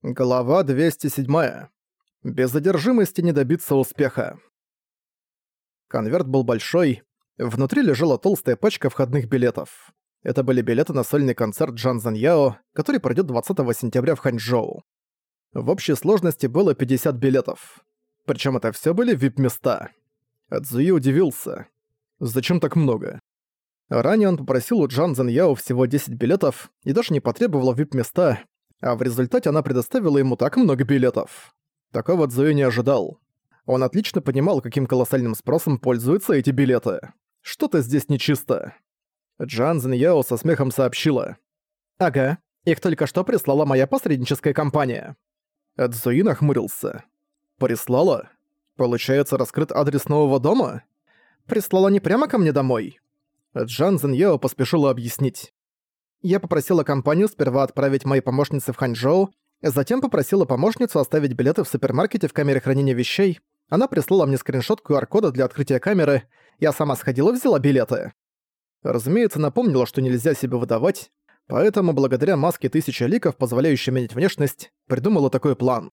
Глава 207. Без задержимости не добиться успеха. Конверт был большой. Внутри лежала толстая пачка входных билетов. Это были билеты на сольный концерт Джан Заньяо, который пройдет 20 сентября в Ханчжоу. В общей сложности было 50 билетов. Причем это все были вип-места. Цзуи удивился. Зачем так много? Ранее он попросил у Джан Заньяо всего 10 билетов и даже не потребовал вип-места, а в результате она предоставила ему так много билетов. Такого Цзуи не ожидал. Он отлично понимал, каким колоссальным спросом пользуются эти билеты. Что-то здесь нечисто. Джан Яо со смехом сообщила. «Ага, их только что прислала моя посредническая компания». Цзуи нахмурился. «Прислала? Получается, раскрыт адрес нового дома? Прислала не прямо ко мне домой?» Джан Яо поспешила объяснить. Я попросила компанию сперва отправить моей помощнице в Ханчжоу, затем попросила помощницу оставить билеты в супермаркете в камере хранения вещей. Она прислала мне скриншот QR-кода для открытия камеры. Я сама сходила взяла билеты. Разумеется, напомнила, что нельзя себя выдавать, поэтому благодаря маске тысячи ликов, позволяющей менять внешность, придумала такой план.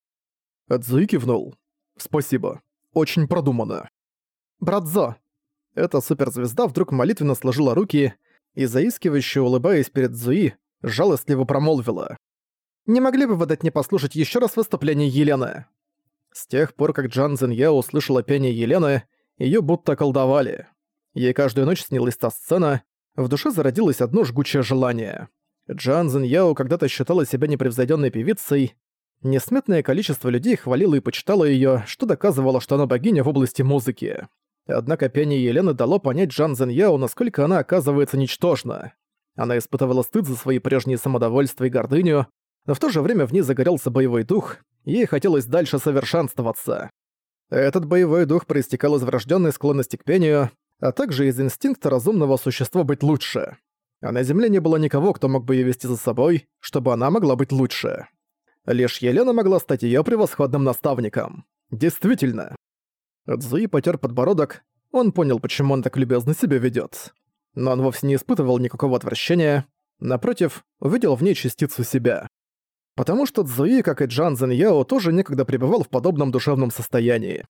Цзуи кивнул. «Спасибо. Очень продумано». «Братзо!» Эта суперзвезда вдруг молитвенно сложила руки и, заискивающе улыбаясь перед Зуи, жалостливо промолвила. «Не могли бы вы дать мне послушать еще раз выступление Елены?» С тех пор, как Джан Зинья услышала пение Елены, ее будто колдовали. Ей каждую ночь снилась та сцена, в душе зародилось одно жгучее желание. Джан Зиньяо когда-то считала себя непревзойденной певицей. Несметное количество людей хвалило и почитало ее, что доказывало, что она богиня в области музыки. Однако пение Елены дало понять Джан Зеньяо, насколько она оказывается ничтожна. Она испытывала стыд за свои прежние самодовольства и гордыню, но в то же время в ней загорелся боевой дух, и ей хотелось дальше совершенствоваться. Этот боевой дух проистекал из врожденной склонности к пению, а также из инстинкта разумного существа быть лучше. А на Земле не было никого, кто мог бы ее вести за собой, чтобы она могла быть лучше. Лишь Елена могла стать ее превосходным наставником. Действительно, Цзуи потер подбородок, он понял, почему он так любезно себя ведет. Но он вовсе не испытывал никакого отвращения, напротив, увидел в ней частицу себя. Потому что Цзуи, как и Джан Яо, тоже некогда пребывал в подобном душевном состоянии.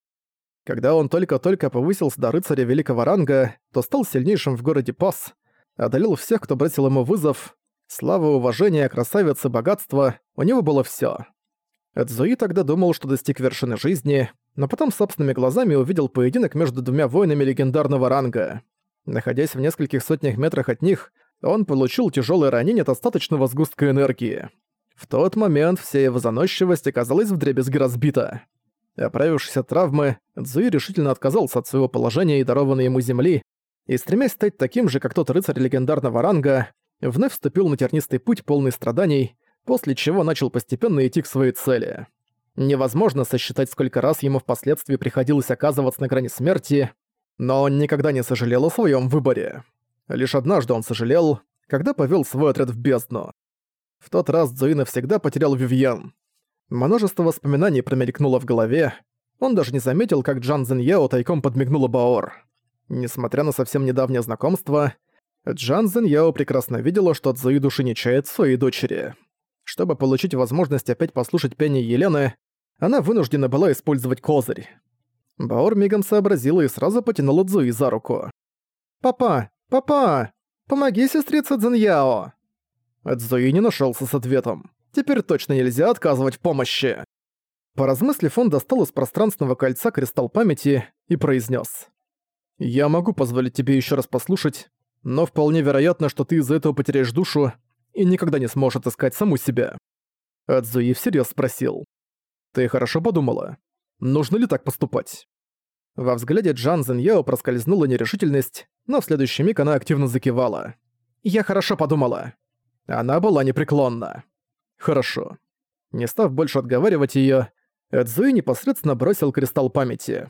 Когда он только-только повысился до рыцаря великого ранга, то стал сильнейшим в городе Пас, одолел всех, кто бросил ему вызов. Слава, уважение, красавица, богатство — у него было всё. Цзуи тогда думал, что достиг вершины жизни, но потом собственными глазами увидел поединок между двумя воинами легендарного ранга. Находясь в нескольких сотнях метрах от них, он получил тяжелое ранение от остаточного сгустка энергии. В тот момент вся его заносчивость оказалась вдребезги разбита. Оправившись от травмы, Цзуи решительно отказался от своего положения и дарованной ему земли, и, стремясь стать таким же, как тот рыцарь легендарного ранга, вновь вступил на тернистый путь полный страданий, после чего начал постепенно идти к своей цели. Невозможно сосчитать, сколько раз ему впоследствии приходилось оказываться на грани смерти, но он никогда не сожалел о своем выборе. Лишь однажды он сожалел, когда повел свой отряд в бездну. В тот раз Цзуи навсегда потерял Вивьен. Множество воспоминаний промелькнуло в голове, он даже не заметил, как Джан Зиньяо тайком подмигнула Баор. Несмотря на совсем недавнее знакомство, Джан Зиньяо прекрасно видела, что Цзуи души не чает своей дочери. Чтобы получить возможность опять послушать пение Елены, она вынуждена была использовать козырь. Баор мигом сообразила и сразу потянула Цзуи за руку. «Папа! Папа! Помоги сестрице Цзиньяо!» Цзуи не нашелся с ответом. Теперь точно нельзя отказывать в помощи. Поразмыслив, он достал из пространственного кольца кристалл памяти и произнес: «Я могу позволить тебе еще раз послушать, но вполне вероятно, что ты из-за этого потеряешь душу и никогда не сможешь отыскать саму себя». Адзуи всерьез спросил. «Ты хорошо подумала? Нужно ли так поступать?» Во взгляде Джан Зиньяо проскользнула нерешительность, но в следующий миг она активно закивала. «Я хорошо подумала». Она была непреклонна. «Хорошо». Не став больше отговаривать её, Эдзуи непосредственно бросил кристалл памяти.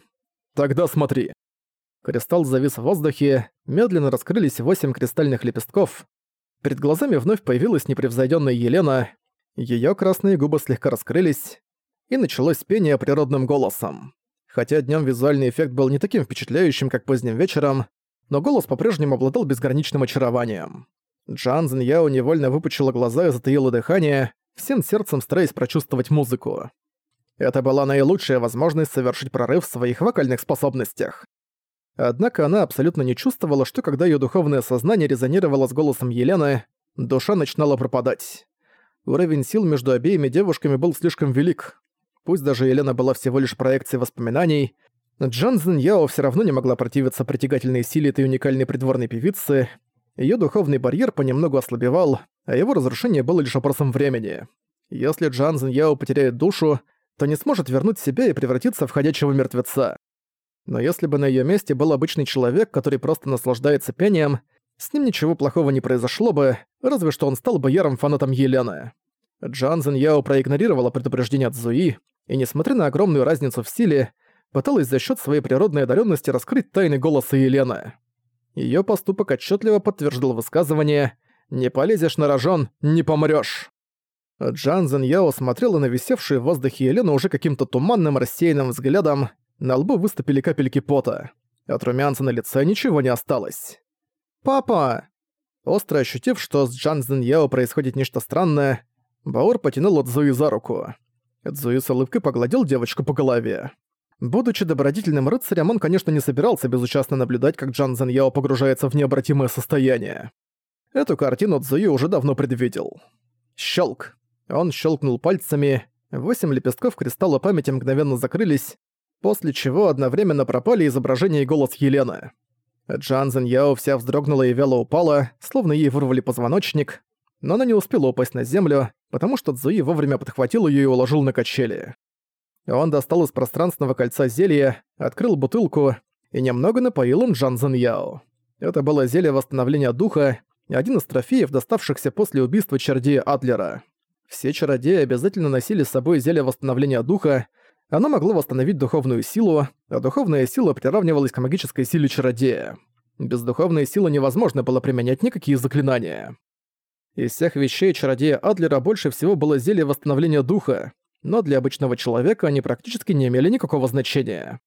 «Тогда смотри». Кристалл завис в воздухе, медленно раскрылись восемь кристальных лепестков. Перед глазами вновь появилась непревзойдённая Елена. Её красные губы слегка раскрылись, и началось пение природным голосом. Хотя днем визуальный эффект был не таким впечатляющим, как поздним вечером, но голос по-прежнему обладал безграничным очарованием. Джан Яо невольно выпучила глаза и затаила дыхание, всем сердцем стараясь прочувствовать музыку. Это была наилучшая возможность совершить прорыв в своих вокальных способностях. Однако она абсолютно не чувствовала, что когда ее духовное сознание резонировало с голосом Елены, душа начинала пропадать. Уровень сил между обеими девушками был слишком велик. Пусть даже Елена была всего лишь проекцией воспоминаний, Джан Зин Яо всё равно не могла противиться притягательной силе этой уникальной придворной певицы. Её духовный барьер понемногу ослабевал, а его разрушение было лишь вопросом времени. Если Джан Зин Яо потеряет душу, то не сможет вернуть себя и превратиться в ходячего мертвеца. Но если бы на её месте был обычный человек, который просто наслаждается пением, с ним ничего плохого не произошло бы, разве что он стал бы ярым фанатом Елены. Джан Зин Яо проигнорировала предупреждение от Зуи, и несмотря на огромную разницу в силе, пыталась за счет своей природной одаренности раскрыть тайны голоса Елены. Ее поступок отчетливо подтверждал высказывание «Не полезешь на рожон, не помрёшь». Джан Зен Яо смотрела на висевшую в воздухе Елену уже каким-то туманным рассеянным взглядом, на лбу выступили капельки пота. От румянца на лице ничего не осталось. «Папа!» Остро ощутив, что с Джан Зен Яо происходит нечто странное, Баор потянул Цзуи за руку. Цзуи с улыбкой погладил девочку по голове. Будучи добродетельным рыцарем, он, конечно, не собирался безучастно наблюдать, как Джан Зен Яо погружается в необратимое состояние. Эту картину Цзуи уже давно предвидел. Щелк. Он щелкнул пальцами, восемь лепестков кристалла памяти мгновенно закрылись, после чего одновременно пропали изображение и голос Елены. Джан Зен Яо вся вздрогнула и вяло упала, словно ей вырвали позвоночник, но она не успела упасть на землю, потому что Цзуи вовремя подхватил ее и уложил на качели. Он достал из пространственного кольца зелье, открыл бутылку и немного напоил им Джан Зен Яо. Это было зелье восстановления духа, один из трофеев, доставшихся после убийства чародея Адлера. Все чародеи обязательно носили с собой зелье восстановления духа, оно могло восстановить духовную силу, а духовная сила приравнивалась к магической силе чародея. Без духовной силы невозможно было применять никакие заклинания. Из всех вещей чародея Адлера больше всего было зелье восстановления духа, но для обычного человека они практически не имели никакого значения.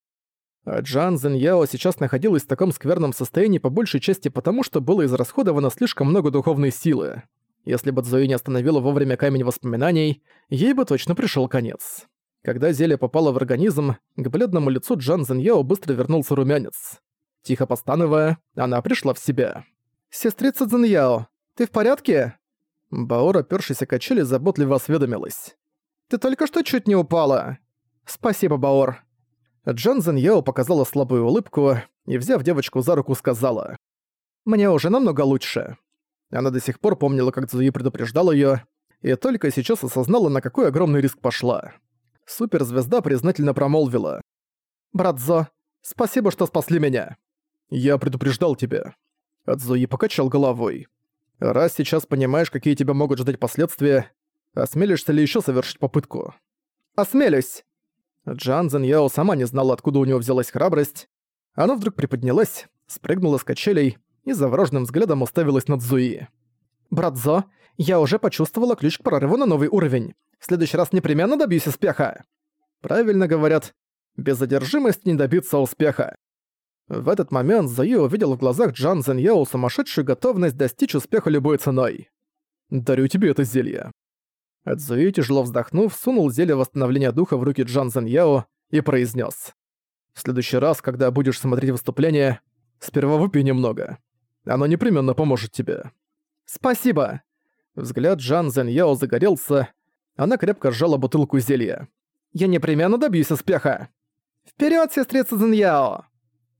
А Джан Зен Яо сейчас находилась в таком скверном состоянии по большей части потому, что было израсходовано слишком много духовной силы. Если бы Цзуи не остановила вовремя камень воспоминаний, ей бы точно пришел конец. Когда зелье попало в организм, к бледному лицу Джан Зеньяо быстро вернулся румянец. Тихо постановая, она пришла в себя. «Сестрица Зеньяо, ты в порядке?» Баор, опёршись о качели, заботливо осведомилась. «Ты только что чуть не упала!» «Спасибо, Баор!» Джан Зеньяо показала слабую улыбку и, взяв девочку за руку, сказала. «Мне уже намного лучше». Она до сих пор помнила, как Цзуи предупреждал её, и только сейчас осознала, на какой огромный риск пошла суперзвезда признательно промолвила. «Брат Зо, спасибо, что спасли меня. Я предупреждал тебя». Адзуи покачал головой. «Раз сейчас понимаешь, какие тебя могут ждать последствия, осмелишься ли еще совершить попытку?» «Осмелюсь!» Джан Зен Яо сама не знала, откуда у него взялась храбрость. Она вдруг приподнялась, спрыгнула с качелей и завороженным взглядом уставилась на Цзуи. «Брат Зо, я уже почувствовала ключ к прорыву на новый уровень. В следующий раз непременно добьюсь успеха. Правильно говорят, без задержимости не добиться успеха. В этот момент Зои увидел в глазах Джан Зеньяо сумасшедшую готовность достичь успеха любой ценой. «Дарю тебе это зелье». Цзуи, тяжело вздохнув, сунул зелье восстановления духа в руки Джан Зеньяо и произнес: «В следующий раз, когда будешь смотреть выступление, сперва выпей немного. Оно непременно поможет тебе». «Спасибо!» Взгляд Джан Зеньяо загорелся, она крепко сжала бутылку зелья. «Я непременно добьюсь успеха!» «Вперёд, сестрица Зиньяо!»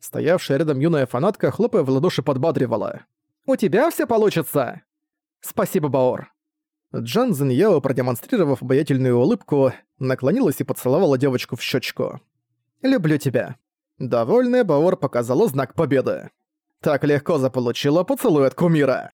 Стоявшая рядом юная фанатка, хлопая в ладоши, подбадривала. «У тебя все получится!» «Спасибо, Баор!» Джан Зиньяо, продемонстрировав обаятельную улыбку, наклонилась и поцеловала девочку в щечку. «Люблю тебя!» Довольная Баор показала знак победы. Так легко заполучила поцелуй от кумира.